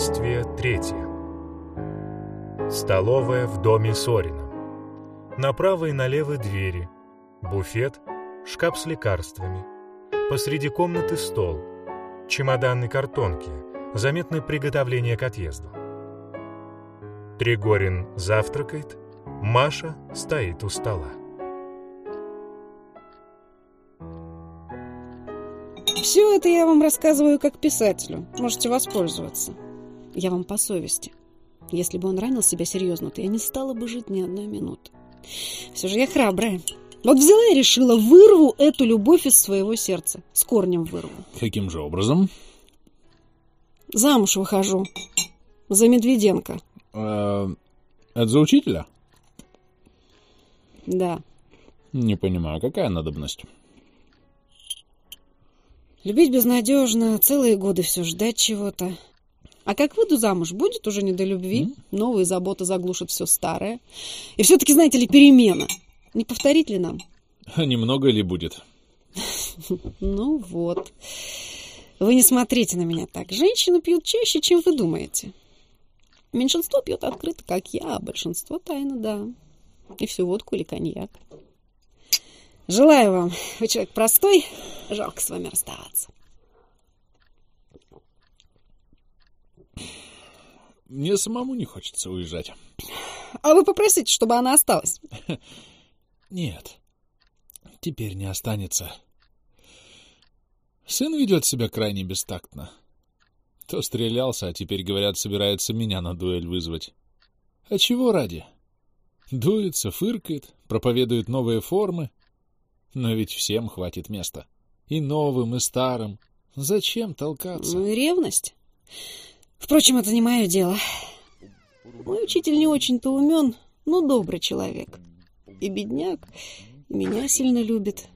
Действие третье. Столовая в доме Сорина. Направо и налево двери. Буфет, шкаф с лекарствами. Посреди комнаты стол. Чемоданные картонки. Заметное приготовление к отъезду. Тригорин завтракает. Маша стоит у стола. Все это я вам рассказываю как писателю. Можете воспользоваться. Я вам по совести. Если бы он ранил себя серьезно, то я не стала бы жить ни одной минуты. Все же я храбрая. Вот взяла и решила, вырву эту любовь из своего сердца. С корнем вырву. Каким же образом? Замуж выхожу. За Медведенко. Э, это за учителя? Да. Не понимаю, какая надобность? Любить безнадежно, целые годы все ждать чего-то. А как выйду замуж, будет уже не до любви. Mm? Новые заботы заглушат все старое. И все-таки, знаете ли, перемена. Не повторить ли нам? А немного ли будет? Ну вот. Вы не смотрите на меня так. Женщины пьют чаще, чем вы думаете. Меньшинство пьет открыто, как я, а большинство тайно, да. И всю водку или коньяк. Желаю вам. Вы человек простой. Жалко с вами расставаться. Мне самому не хочется уезжать. А вы попросите, чтобы она осталась? Нет. Теперь не останется. Сын ведет себя крайне бестактно. То стрелялся, а теперь, говорят, собирается меня на дуэль вызвать. А чего ради? Дуется, фыркает, проповедует новые формы. Но ведь всем хватит места. И новым, и старым. Зачем толкаться? Ну и ревность. Впрочем, это не мое дело. Мой учитель не очень-то умен, но добрый человек. И бедняк, и меня сильно любит.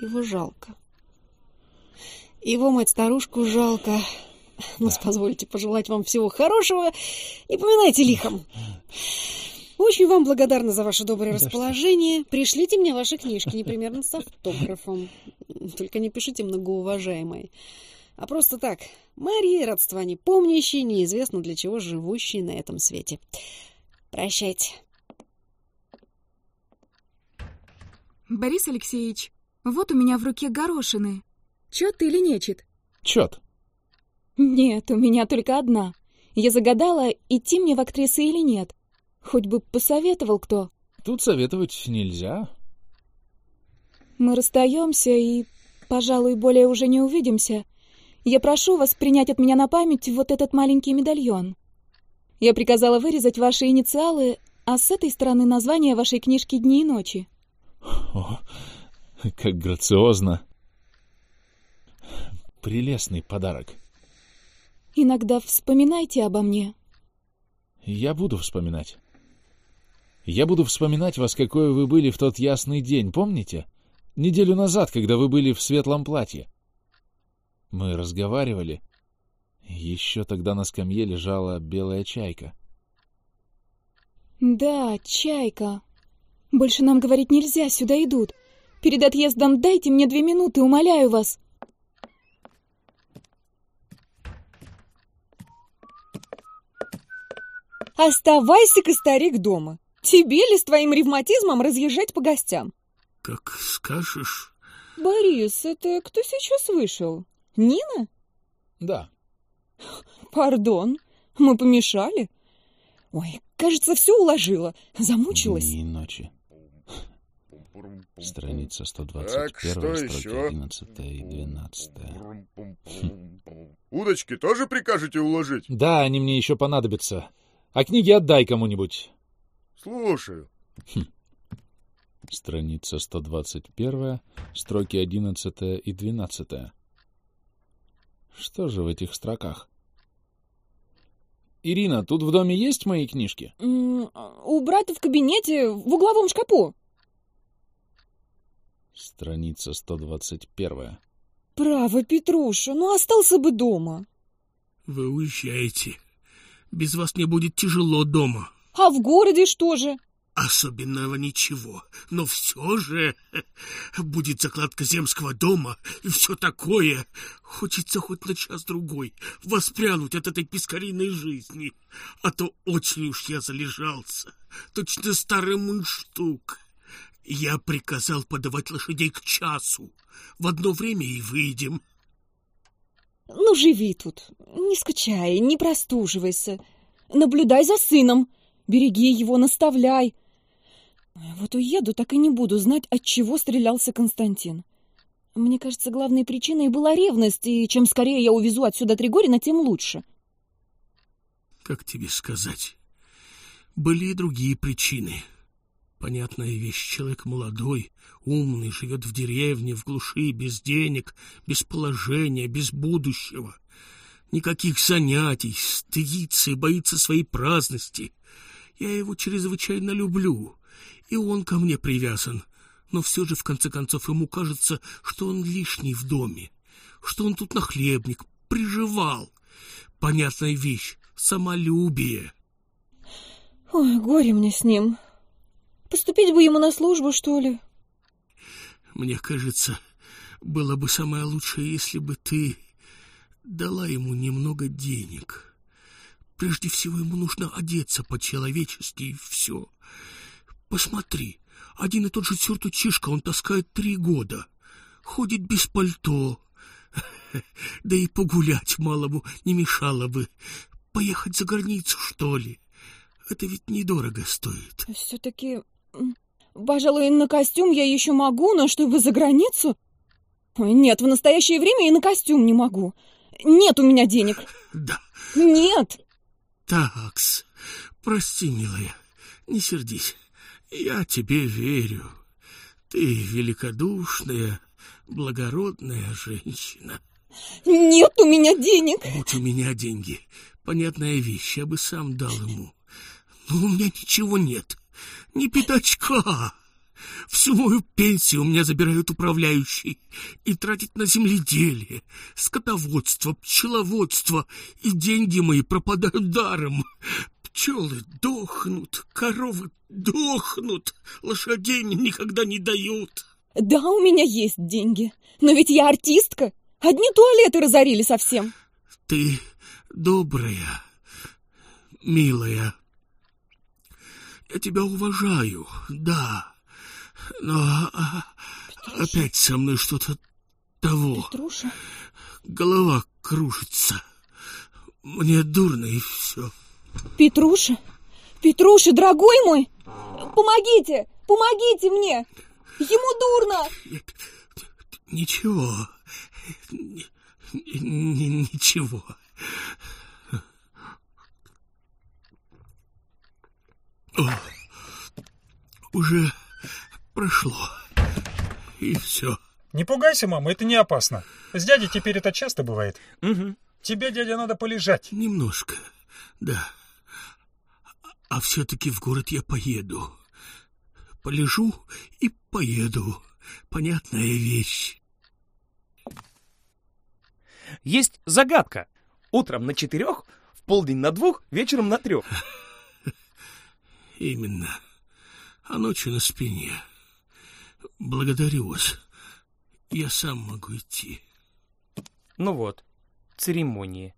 Его жалко. Его мать-старушку жалко. Ну, позвольте пожелать вам всего хорошего и поминайте лихом. Очень вам благодарна за ваше доброе да расположение. Что? Пришлите мне ваши книжки, непременно с автографом. Только не пишите многоуважаемой. А просто так, Мария, родства не помнящие, неизвестно для чего живущие на этом свете. Прощайте. Борис Алексеевич, вот у меня в руке горошины. Чет или нечет? Чет. Нет, у меня только одна. Я загадала, идти мне в актрисы или нет. Хоть бы посоветовал кто. Тут советовать нельзя. Мы расстаемся и, пожалуй, более уже не увидимся. Я прошу вас принять от меня на память вот этот маленький медальон. Я приказала вырезать ваши инициалы, а с этой стороны название вашей книжки «Дни и ночи». О, как грациозно. Прелестный подарок. Иногда вспоминайте обо мне. Я буду вспоминать. Я буду вспоминать вас, какой вы были в тот ясный день, помните? Неделю назад, когда вы были в светлом платье. Мы разговаривали. Еще тогда на скамье лежала белая чайка. Да, чайка. Больше нам говорить нельзя, сюда идут. Перед отъездом дайте мне две минуты, умоляю вас. Оставайся-ка, старик, дома. Тебе ли с твоим ревматизмом разъезжать по гостям? Как скажешь. Борис, это кто сейчас вышел? Нина? Да. Пардон, мы помешали? Ой, кажется, все уложила. Замучилась. Дни и ночи. Страница 121, так, строки еще? 11 и 12. Удочки тоже прикажете уложить? Да, они мне еще понадобятся. А книги отдай кому-нибудь. Слушаю. Хм. Страница 121, строки 11 и 12. Что же в этих строках? Ирина, тут в доме есть мои книжки? у брата в кабинете, в угловом шкафу. Страница 121. Право, Петруша, ну остался бы дома. Вы уезжаете. Без вас мне будет тяжело дома. А в городе что же? Особенного ничего, но все же будет закладка земского дома и все такое. Хочется хоть на час-другой воспрянуть от этой пескариной жизни, а то очень уж я залежался, точно старый мундштук. Я приказал подавать лошадей к часу, в одно время и выйдем. Ну, живи тут, не скучай, не простуживайся. Наблюдай за сыном, береги его, наставляй. Вот уеду, так и не буду знать, от чего стрелялся Константин. Мне кажется, главной причиной была ревность, и чем скорее я увезу отсюда Тригорина, тем лучше. Как тебе сказать? Были и другие причины. Понятная вещь, человек молодой, умный, живет в деревне, в глуши, без денег, без положения, без будущего. Никаких занятий, стыдится и боится своей праздности. Я его чрезвычайно люблю, и он ко мне привязан. Но все же, в конце концов, ему кажется, что он лишний в доме, что он тут нахлебник, приживал. Понятная вещь — самолюбие. Ой, горе мне с ним. Поступить бы ему на службу, что ли? Мне кажется, было бы самое лучшее, если бы ты дала ему немного денег. Прежде всего ему нужно одеться по-человечески и все. Посмотри, один и тот же сюртучишка он таскает три года. Ходит без пальто. Да и погулять малому не мешало бы. Поехать за границу, что ли? Это ведь недорого стоит. Все-таки Пожалуй, на костюм я еще могу, но чтобы за границу... Нет, в настоящее время и на костюм не могу. Нет у меня денег. Да. Нет. Такс, прости, милая, не сердись. Я тебе верю. Ты великодушная, благородная женщина. Нет у меня денег. Будь у меня деньги, понятная вещь, я бы сам дал ему. Но у меня ничего нет ни пятачка. Всю мою пенсию у меня забирают управляющий и тратить на земледелие, скотоводство, пчеловодство, и деньги мои пропадают даром. Пчелы дохнут, коровы дохнут, лошадей мне никогда не дают. Да, у меня есть деньги, но ведь я артистка. Одни туалеты разорили совсем. Ты добрая, милая, я тебя уважаю, да. Но а, опять со мной что-то того. Петруша? Голова кружится. Мне дурно и все. Петруша? Петруша, дорогой мой! Помогите! Помогите мне! Ему дурно! Ничего. Ничего. О, уже прошло. И все. Не пугайся, мама, это не опасно. С дядей теперь это часто бывает. Угу. Тебе, дядя, надо полежать. Немножко, да. А все-таки в город я поеду. Полежу и поеду. Понятная вещь. Есть загадка. Утром на четырех, в полдень на двух, вечером на трех. Именно. А ночью на спине. Благодарю вас. Я сам могу идти. Ну вот, церемонии.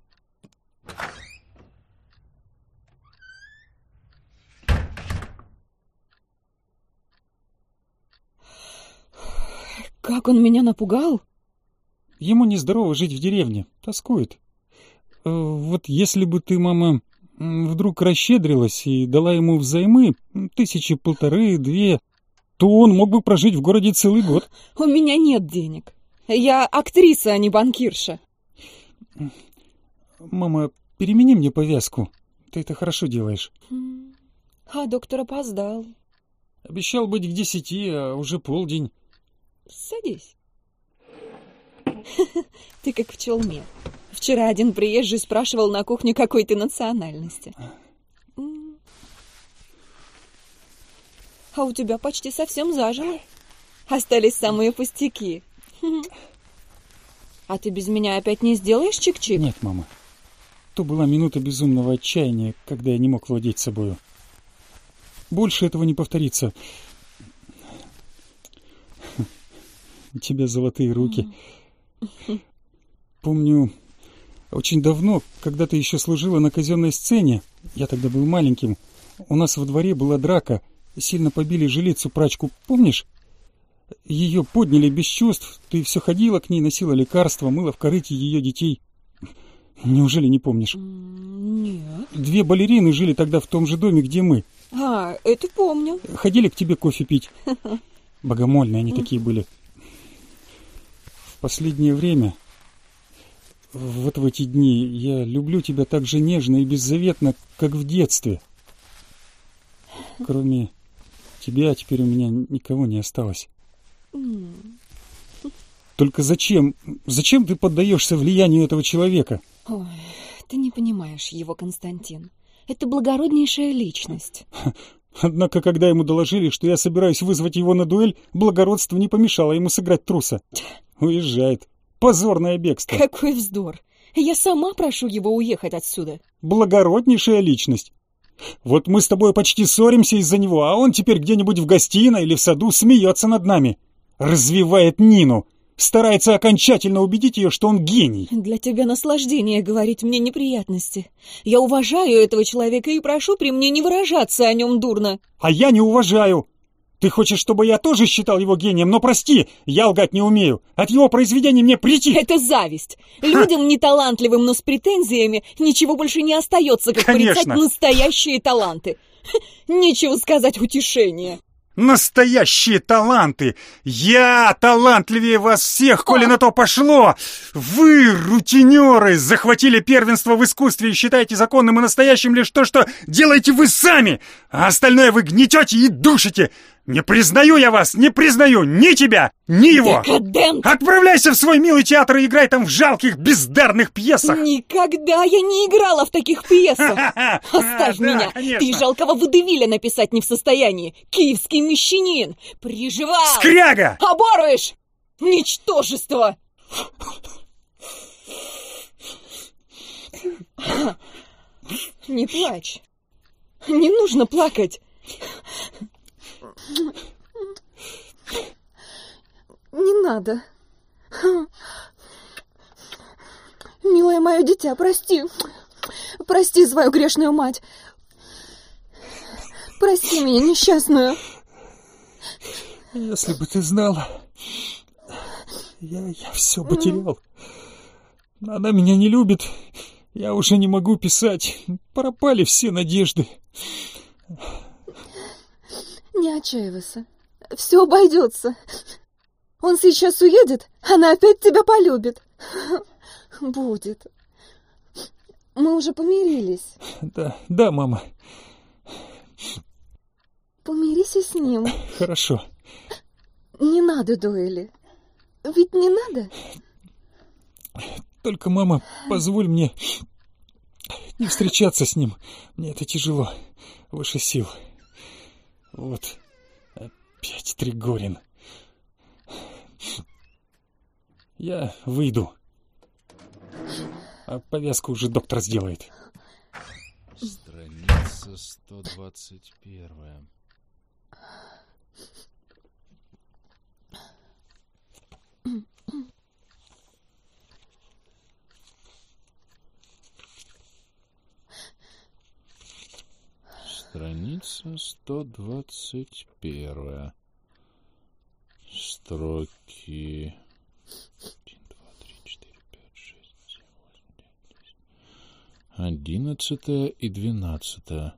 Как он меня напугал? Ему нездорово жить в деревне, тоскует. Э, вот если бы ты, мама, вдруг расщедрилась и дала ему взаймы тысячи полторы-две, то он мог бы прожить в городе целый год. У меня нет денег. Я актриса, а не банкирша. Мама, перемени мне повязку. Ты это хорошо делаешь. А доктор опоздал. Обещал быть к десяти, а уже полдень. Садись. Ты как в челме. Вчера один приезжий спрашивал на кухне, какой ты национальности. А у тебя почти совсем зажило. Остались самые пустяки. А ты без меня опять не сделаешь чик-чик? Нет, мама. То была минута безумного отчаяния, когда я не мог владеть собою. больше этого не повторится. У тебя золотые руки. Помню, очень давно, когда ты еще служила на казенной сцене, я тогда был маленьким, у нас во дворе была драка, сильно побили жилицу-прачку, помнишь? Ее подняли без чувств, ты все ходила к ней, носила лекарства, мыла в корыте ее детей. Неужели не помнишь? Нет. Две балерины жили тогда в том же доме, где мы. А, это помню. Ходили к тебе кофе пить. Богомольные они такие были. Последнее время, вот в эти дни, я люблю тебя так же нежно и беззаветно, как в детстве. Кроме тебя теперь у меня никого не осталось. Только зачем, зачем ты поддаешься влиянию этого человека? Ой, ты не понимаешь его, Константин. Это благороднейшая личность. Однако, когда ему доложили, что я собираюсь вызвать его на дуэль, благородство не помешало ему сыграть труса. Уезжает. Позорное бегство. Какой вздор. Я сама прошу его уехать отсюда. Благороднейшая личность. Вот мы с тобой почти ссоримся из-за него, а он теперь где-нибудь в гостиной или в саду смеется над нами. Развивает Нину. Старается окончательно убедить ее, что он гений. Для тебя наслаждение говорить мне неприятности. Я уважаю этого человека и прошу при мне не выражаться о нем дурно. А я не уважаю. Ты хочешь, чтобы я тоже считал его гением, но прости, я лгать не умею. От его произведений мне прийти. Это зависть. Людям неталантливым, но с претензиями ничего больше не остается, как Конечно. порицать настоящие таланты. Нечего сказать утешение. Настоящие таланты! Я талантливее вас всех, коли на то пошло! Вы, рутинеры, захватили первенство в искусстве и считаете законным и настоящим лишь то, что делаете вы сами, а остальное вы гнетете и душите! Не признаю я вас, не признаю ни тебя, ни его! Декадент! Отправляйся в свой милый театр и играй там в жалких, бездарных пьесах! Никогда я не играла в таких пьесах. Оставь меня. Ты жалкого выдавиля написать не в состоянии. Киевский мещанин. Приживал. Скряга! Оборвешь! Ничтожество! Не плачь. Не нужно плакать. Не надо. Милое мое дитя, прости. Прости свою грешную мать. Прости меня, несчастную. Если бы ты знала, я, я все потерял. Она меня не любит. Я уже не могу писать. Пропали все надежды. Не отчаивайся. Все обойдется. Он сейчас уедет, она опять тебя полюбит. Будет. Мы уже помирились. Да, да, мама, Помирись и с ним. хорошо. Не надо дуэли. Ведь не надо? Только, мама, позволь мне не встречаться с ним. Мне это тяжело. Выше сил. Вот. Опять Тригорин. Я выйду. А повязку уже доктор сделает. Страница 121. Страница 121. Строки... 1, 2, 3, 4, 5, 6, 7, 8, 9, 10. Одиннадцатое и двенадцатое.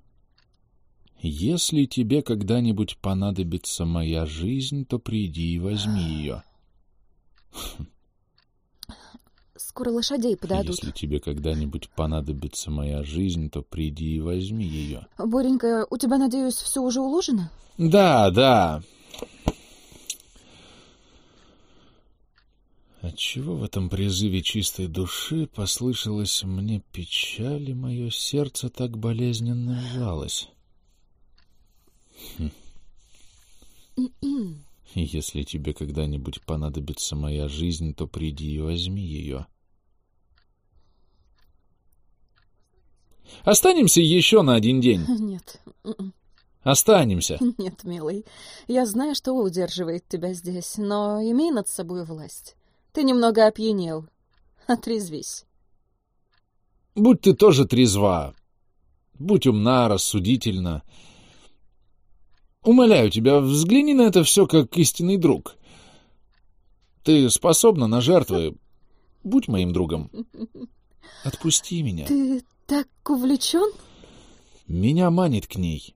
Если тебе когда-нибудь понадобится моя жизнь, то приди и возьми ее. Скоро лошадей подадут. Если тебе когда-нибудь понадобится моя жизнь, то приди и возьми ее. Боренька, у тебя, надеюсь, все уже уложено? Да, да. Отчего в этом призыве чистой души послышалось мне печаль, и мое сердце так болезненно сжалось? Хм. Если тебе когда-нибудь понадобится моя жизнь, то приди и возьми ее. Останемся еще на один день. Нет. м-м. Останемся. Нет, милый, я знаю, что удерживает тебя здесь, но имей над собой власть. Ты немного опьянел. Отрезвись. Будь ты тоже трезва. Будь умна, рассудительна. Умоляю тебя, взгляни на это все как истинный друг. Ты способна на жертвы. Будь моим другом. Отпусти меня. Ты так увлечен? Меня манит к ней.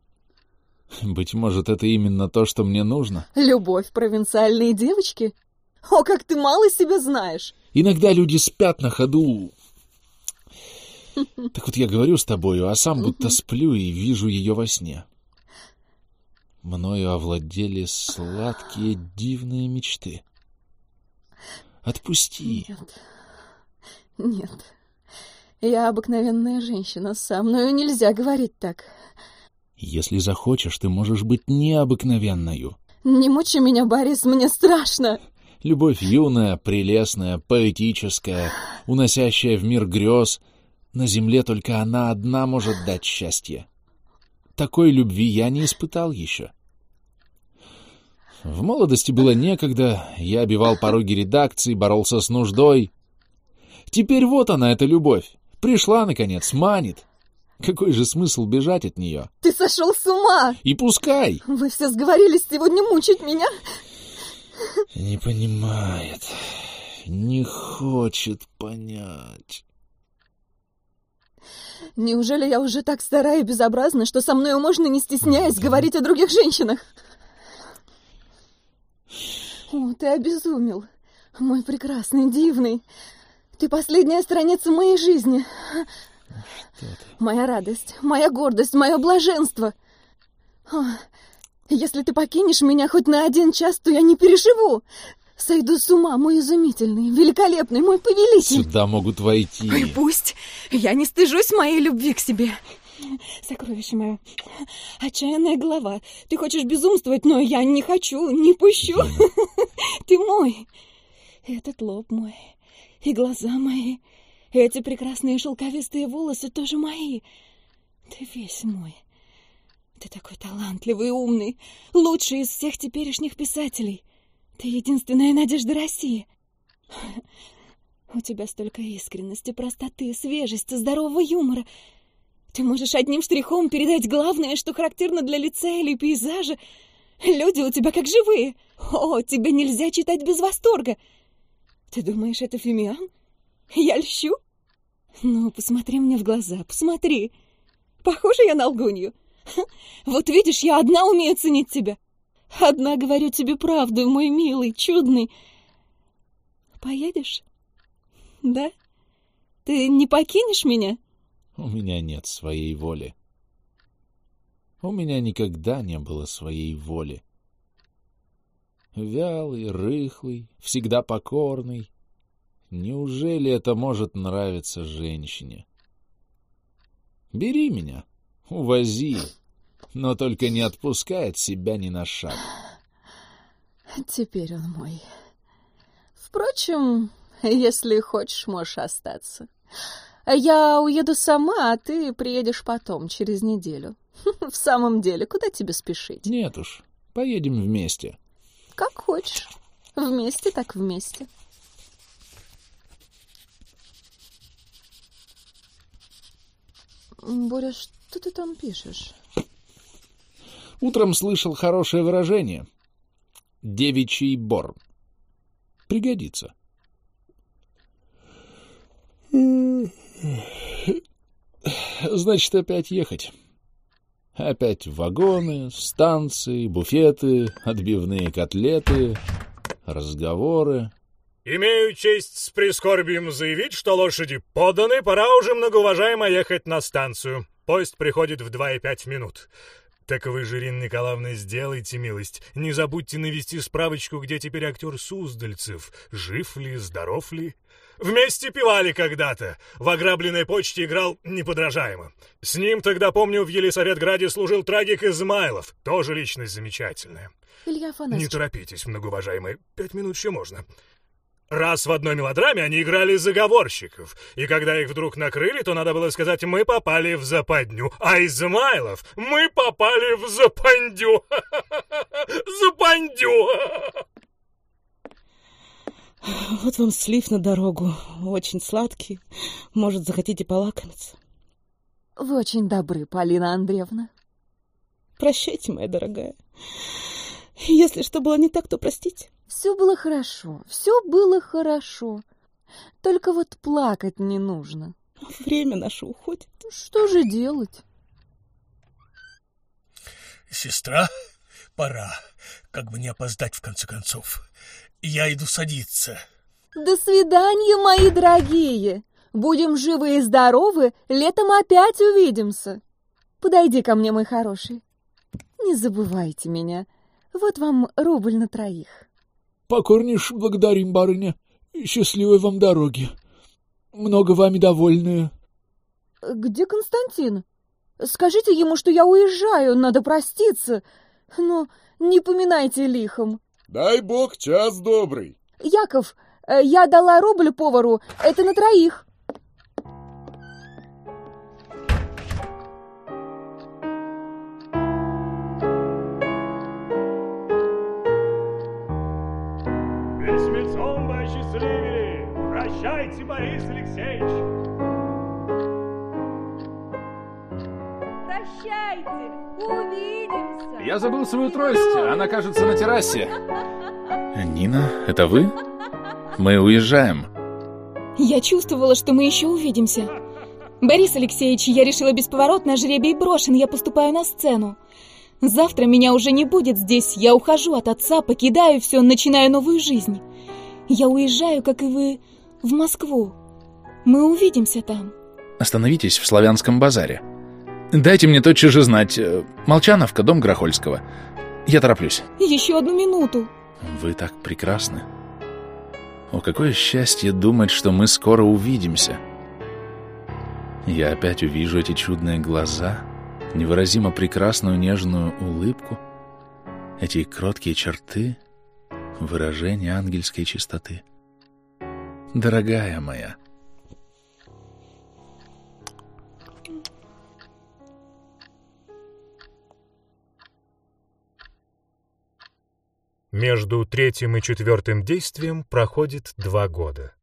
Быть может, это именно то, что мне нужно. Любовь провинциальной девочки? О, как ты мало себя знаешь. Иногда люди спят на ходу. Так вот я говорю с тобою, а сам будто сплю и вижу ее во сне. Мною овладели сладкие дивные мечты. Отпусти. Нет. Нет. Я обыкновенная женщина, со мною нельзя говорить так. Если захочешь, ты можешь быть необыкновенною. Не мучи меня, Борис, мне страшно. Любовь юная, прелестная, поэтическая, уносящая в мир грез. На земле только она одна может дать счастье. Такой любви я не испытал еще. В молодости было некогда, я обивал пороги редакции, боролся с нуждой. Теперь вот она, эта любовь. Пришла, наконец, манит. Какой же смысл бежать от нее? Ты сошел с ума! И пускай! Вы все сговорились сегодня мучить меня? Не понимает, не хочет понять. Неужели я уже так стара и безобразна, что со мною можно, не стесняясь, говорить о других женщинах? О, ты обезумел, мой прекрасный, дивный. Ты последняя страница моей жизни. Моя радость, моя гордость, мое блаженство. О, если ты покинешь меня хоть на один час, то я не переживу. Сойду с ума, мой изумительный, великолепный, мой повелитель. Сюда могут войти. Ой, пусть. Я не стыжусь моей любви к себе. Сокровище мое, отчаянная голова. Ты хочешь безумствовать, но я не хочу, не пущу. Ты мой. Этот лоб мой, и глаза мои, эти прекрасные шелковистые волосы тоже мои. Ты весь мой. Ты такой талантливый и умный, лучший из всех теперешних писателей. Ты единственная надежда России. У тебя столько искренности, простоты, свежести, здорового юмора. Ты можешь одним штрихом передать главное, что характерно для лица или пейзажа. Люди у тебя как живые. О, тебе нельзя читать без восторга. Ты думаешь, это Фимиан? Я льщу? Ну, посмотри мне в глаза, посмотри. Похожа я на лгунью? Вот видишь, я одна умею ценить тебя. Одна говорю тебе правду, мой милый, чудный. Поедешь? Да? Ты не покинешь меня? У меня нет своей воли. У меня никогда не было своей воли. Вялый, рыхлый, всегда покорный. Неужели это может нравиться женщине? Бери меня, увози, но только не отпускай от себя ни на шаг. Теперь он мой. Впрочем, если хочешь, можешь остаться. Я уеду сама, а ты приедешь потом, через неделю. В самом деле, куда тебе спешить? Нет уж, поедем вместе. Как хочешь. Вместе так вместе. Боря, что ты там пишешь? Утром слышал хорошее выражение. Девичий бор. Пригодится. Значит, опять ехать. Опять вагоны, станции, буфеты, отбивные котлеты, разговоры. Имею честь с прискорбием заявить, что лошади поданы, пора уже, многоуважаемо, ехать на станцию. Поезд приходит в два и пять минут. Так вы, Жирин Николаевна, сделайте милость. Не забудьте навести справочку, где теперь актер Суздальцев. Жив ли, здоров ли? Вместе пивали когда-то. В ограбленной почте играл неподражаемо. С ним тогда, помню, в Елисаветграде служил трагик Измайлов. Тоже личность замечательная. Илья Афанасьевич. Не торопитесь, многоуважаемый. Пять минут еще можно. Раз в одной мелодраме они играли заговорщиков, и когда их вдруг накрыли, то надо было сказать «мы попали в западню», а Измайлов «мы попали в запандю». Запандю! Вот вам слив на дорогу, очень сладкий. Может, захотите полакомиться? Вы очень добры, Полина Андреевна. Прощайте, моя дорогая. Если что было не так, то простите. Все было хорошо, все было хорошо. Только вот плакать не нужно. Время наше уходит. Что же делать? Сестра, пора. Как бы не опоздать, в конце концов. Я иду садиться. До свидания, мои дорогие. Будем живы и здоровы, летом опять увидимся. Подойди ко мне, мой хороший. Не забывайте меня. Вот вам рубль на троих. Покорнейше благодарим, барыня. Счастливой вам дороги. Много вами довольны. Где Константин? Скажите ему, что я уезжаю, надо проститься. Но не поминайте лихом. Дай бог час добрый. Яков, э, я дала рубль повару, это на троих. Весьмецом вы осчастливили. Прощайте, Борис Алексеевич. Прощайте, увидимся. Я забыл свою трость, она, кажется, на террасе. Нина, это вы? Мы уезжаем. Я чувствовала, что мы еще увидимся. Борис Алексеевич, я решила бесповоротно, жребий брошен, я поступаю на сцену. Завтра меня уже не будет здесь, я ухожу от отца, покидаю все, начинаю новую жизнь. Я уезжаю, как и вы, в Москву. Мы увидимся там. Остановитесь в Славянском базаре. Дайте мне тотчас же знать. э, Молчановка, дом Грохольского. Я тороплюсь. Еще одну минуту. Вы так прекрасны. О, какое счастье думать, что мы скоро увидимся. Я опять увижу эти чудные глаза, невыразимо прекрасную нежную улыбку, эти кроткие черты, выражение ангельской чистоты. Дорогая моя, Между третьим и четвертым действием проходит два года.